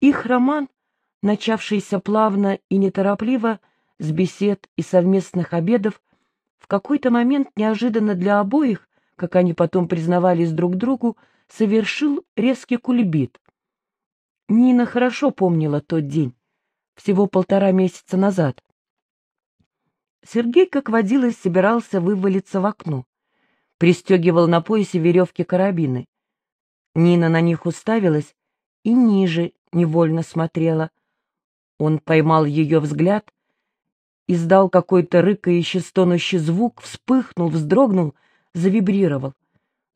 Их роман, начавшийся плавно и неторопливо, с бесед и совместных обедов, в какой-то момент неожиданно для обоих, как они потом признавались друг другу, совершил резкий кульбит. Нина хорошо помнила тот день, всего полтора месяца назад. Сергей, как водилось, собирался вывалиться в окно. Пристегивал на поясе веревки карабины. Нина на них уставилась и ниже невольно смотрела. Он поймал ее взгляд, издал какой-то рыкающий, стонущий звук, вспыхнул, вздрогнул, завибрировал,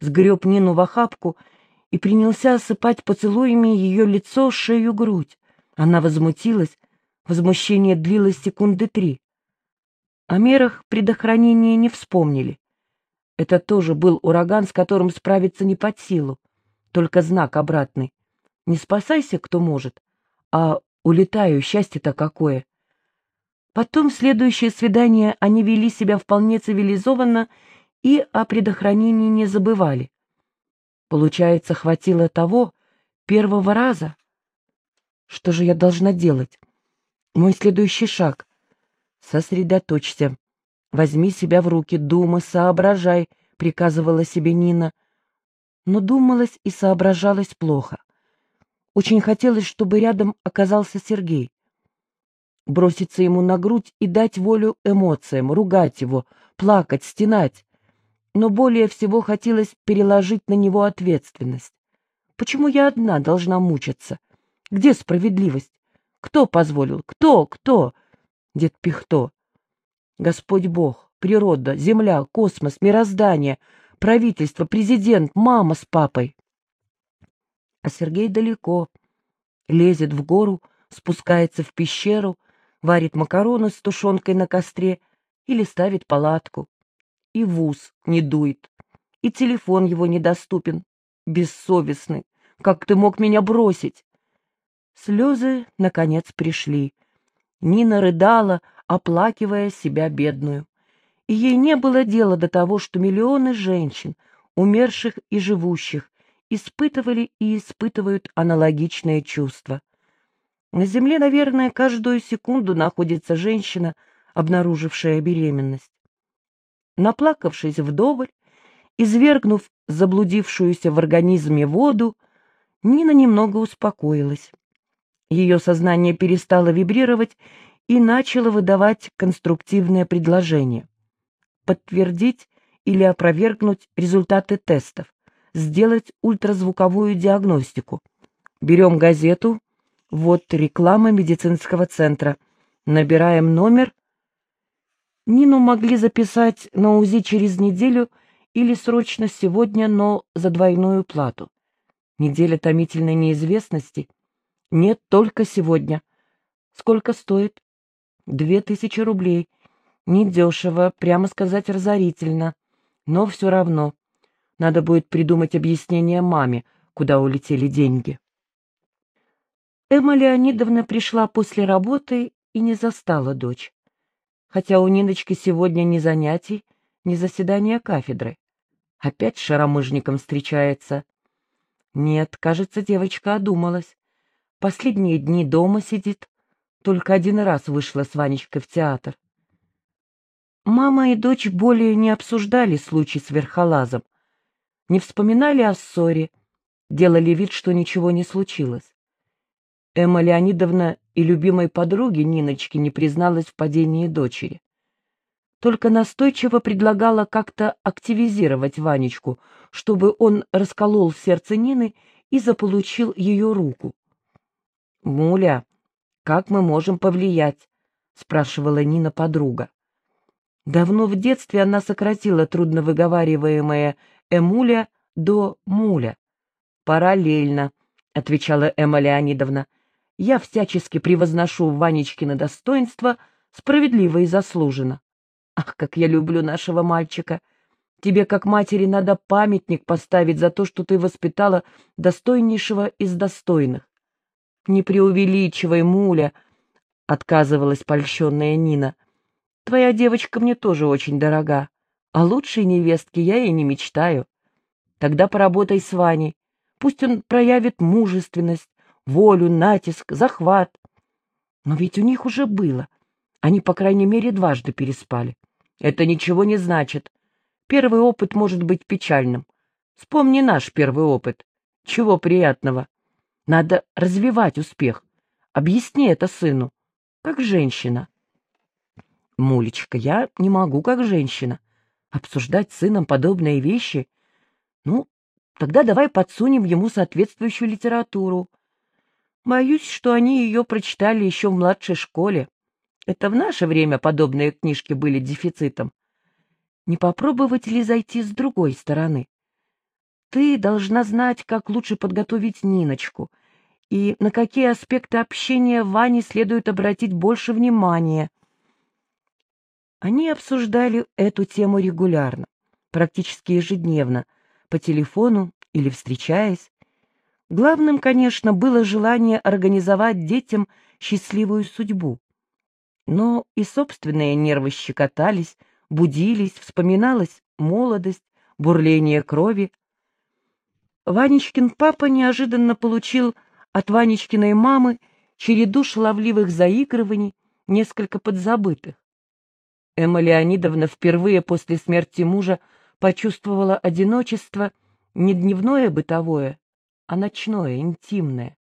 сгреб Нину в охапку и принялся осыпать поцелуями ее лицо, шею, грудь. Она возмутилась, возмущение длилось секунды три. О мерах предохранения не вспомнили. Это тоже был ураган, с которым справиться не под силу, только знак обратный. Не спасайся, кто может, а улетаю, счастье-то какое. Потом, следующее свидание, они вели себя вполне цивилизованно и о предохранении не забывали. Получается, хватило того первого раза. Что же я должна делать? Мой следующий шаг. Сосредоточься. Возьми себя в руки, думай, соображай, приказывала себе Нина. Но думалось и соображалось плохо. Очень хотелось, чтобы рядом оказался Сергей броситься ему на грудь и дать волю эмоциям, ругать его, плакать, стенать. Но более всего хотелось переложить на него ответственность. Почему я одна должна мучиться? Где справедливость? Кто позволил? Кто? Кто? Дед Пихто. Господь Бог, природа, земля, космос, мироздание, правительство, президент, мама с папой. А Сергей далеко. Лезет в гору, спускается в пещеру, варит макароны с тушенкой на костре или ставит палатку. И в ус не дует, и телефон его недоступен. Бессовестный, как ты мог меня бросить? Слезы, наконец, пришли. Нина рыдала, оплакивая себя бедную. И ей не было дела до того, что миллионы женщин, умерших и живущих, испытывали и испытывают аналогичные чувства. На земле, наверное, каждую секунду находится женщина, обнаружившая беременность. Наплакавшись вдоволь, извергнув заблудившуюся в организме воду, Нина немного успокоилась. Ее сознание перестало вибрировать и начало выдавать конструктивное предложение. Подтвердить или опровергнуть результаты тестов, сделать ультразвуковую диагностику. Берем газету, вот реклама медицинского центра. Набираем номер. Нину могли записать на УЗИ через неделю или срочно сегодня, но за двойную плату. Неделя томительной неизвестности. Нет, только сегодня. Сколько стоит? Две тысячи рублей. Недешево, прямо сказать, разорительно. Но все равно. Надо будет придумать объяснение маме, куда улетели деньги. Эмма Леонидовна пришла после работы и не застала дочь. Хотя у Ниночки сегодня ни занятий, ни заседания кафедры. Опять шаромыжником встречается. Нет, кажется, девочка одумалась. Последние дни дома сидит. Только один раз вышла с Ванечкой в театр. Мама и дочь более не обсуждали случай с верхолазом. Не вспоминали о ссоре, делали вид, что ничего не случилось. Эмма Леонидовна и любимой подруге Ниночки не призналась в падении дочери. Только настойчиво предлагала как-то активизировать Ванечку, чтобы он расколол сердце Нины и заполучил ее руку. «Муля, как мы можем повлиять?» — спрашивала Нина подруга. Давно в детстве она сократила трудновыговариваемое «эмуля» до «муля». «Параллельно», — отвечала Эмма Леонидовна, — я всячески превозношу Ванечкино достоинство, справедливо и заслуженно. Ах, как я люблю нашего мальчика! Тебе, как матери, надо памятник поставить за то, что ты воспитала достойнейшего из достойных. Не преувеличивай, муля, — отказывалась польщенная Нина. Твоя девочка мне тоже очень дорога, а лучшей невестки я и не мечтаю. Тогда поработай с Ваней, пусть он проявит мужественность, волю, натиск, захват. Но ведь у них уже было. Они, по крайней мере, дважды переспали. Это ничего не значит. Первый опыт может быть печальным. Вспомни наш первый опыт. Чего приятного? Надо развивать успех. Объясни это сыну. Как женщина. Мулечка, я не могу как женщина. Обсуждать с сыном подобные вещи? Ну, тогда давай подсунем ему соответствующую литературу. Боюсь, что они ее прочитали еще в младшей школе. Это в наше время подобные книжки были дефицитом. Не попробовать ли зайти с другой стороны? Ты должна знать, как лучше подготовить Ниночку и на какие аспекты общения Ване следует обратить больше внимания. Они обсуждали эту тему регулярно, практически ежедневно, по телефону или встречаясь. Главным, конечно, было желание организовать детям счастливую судьбу. Но и собственные нервы щекотались, будились, вспоминалась молодость, бурление крови. Ванечкин папа неожиданно получил от Ванечкиной мамы череду шаловливых заигрываний, несколько подзабытых. Эмма Леонидовна впервые после смерти мужа почувствовала одиночество не дневное бытовое, а ночное, интимное.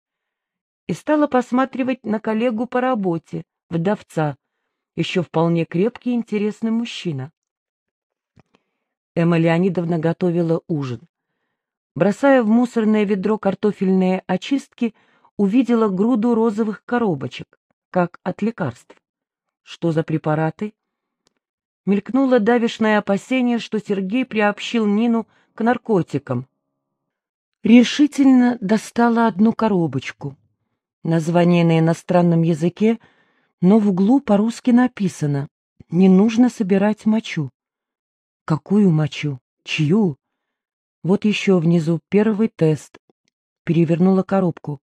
И стала посматривать на коллегу по работе, вдовца, еще вполне крепкий и интересный мужчина. Эмма Леонидовна готовила ужин. Бросая в мусорное ведро картофельные очистки, увидела груду розовых коробочек, как от лекарств. Что за препараты? Мелькнуло давишное опасение, что Сергей приобщил Нину к наркотикам решительно достала одну коробочку. Название на иностранном языке, но в углу по-русски написано «Не нужно собирать мочу». Какую мочу? Чью? Вот еще внизу первый тест. Перевернула коробку.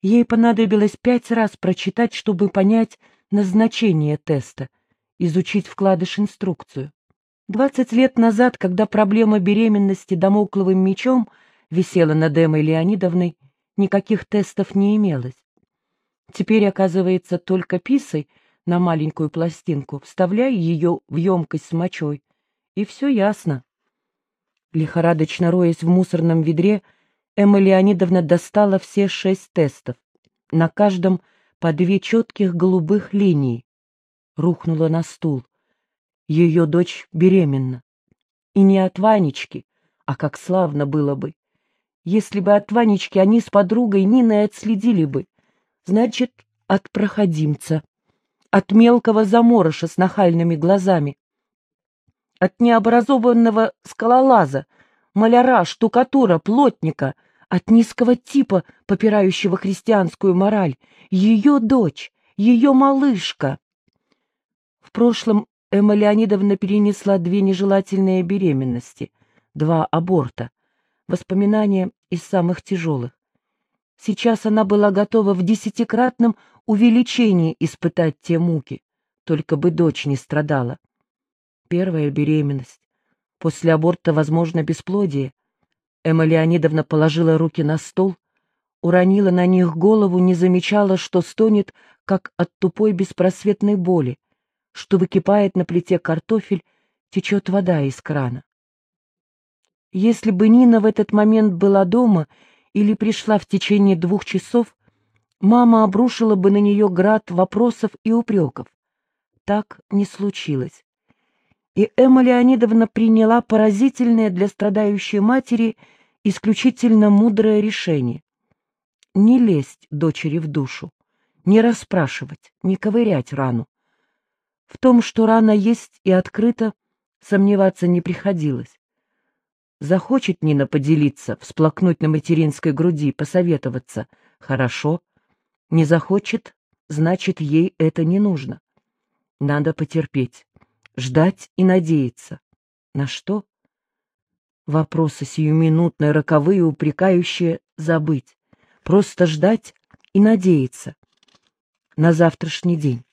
Ей понадобилось пять раз прочитать, чтобы понять назначение теста, изучить вкладыш-инструкцию. Двадцать лет назад, когда проблема беременности домокловым мечом — висела над Эмой Леонидовной, никаких тестов не имелось. Теперь, оказывается, только писой на маленькую пластинку, вставляй ее в емкость с мочой, и все ясно. Лихорадочно роясь в мусорном ведре, Эмма Леонидовна достала все шесть тестов, на каждом по две четких голубых линии. Рухнула на стул. Ее дочь беременна. И не от Ванечки, а как славно было бы, если бы от Ванечки они с подругой Ниной отследили бы. Значит, от проходимца, от мелкого заморыша с нахальными глазами, от необразованного скалолаза, маляра, штукатура, плотника, от низкого типа, попирающего христианскую мораль, ее дочь, ее малышка. Прошлом Эмма Леонидовна перенесла две нежелательные беременности, два аборта. Воспоминания из самых тяжелых. Сейчас она была готова в десятикратном увеличении испытать те муки, только бы дочь не страдала. Первая беременность. После аборта, возможно, бесплодие. Эмма Леонидовна положила руки на стол, уронила на них голову, не замечала, что стонет, как от тупой беспросветной боли, что выкипает на плите картофель, течет вода из крана. Если бы Нина в этот момент была дома или пришла в течение двух часов, мама обрушила бы на нее град вопросов и упреков. Так не случилось. И Эмма Леонидовна приняла поразительное для страдающей матери исключительно мудрое решение. Не лезть дочери в душу, не расспрашивать, не ковырять рану. В том, что рана есть и открыта, сомневаться не приходилось. Захочет Нина поделиться, всплакнуть на материнской груди, посоветоваться. Хорошо. Не захочет, значит, ей это не нужно. Надо потерпеть, ждать и надеяться. На что? Вопросы сиюминутные, роковые, упрекающие, забыть. Просто ждать и надеяться. На завтрашний день.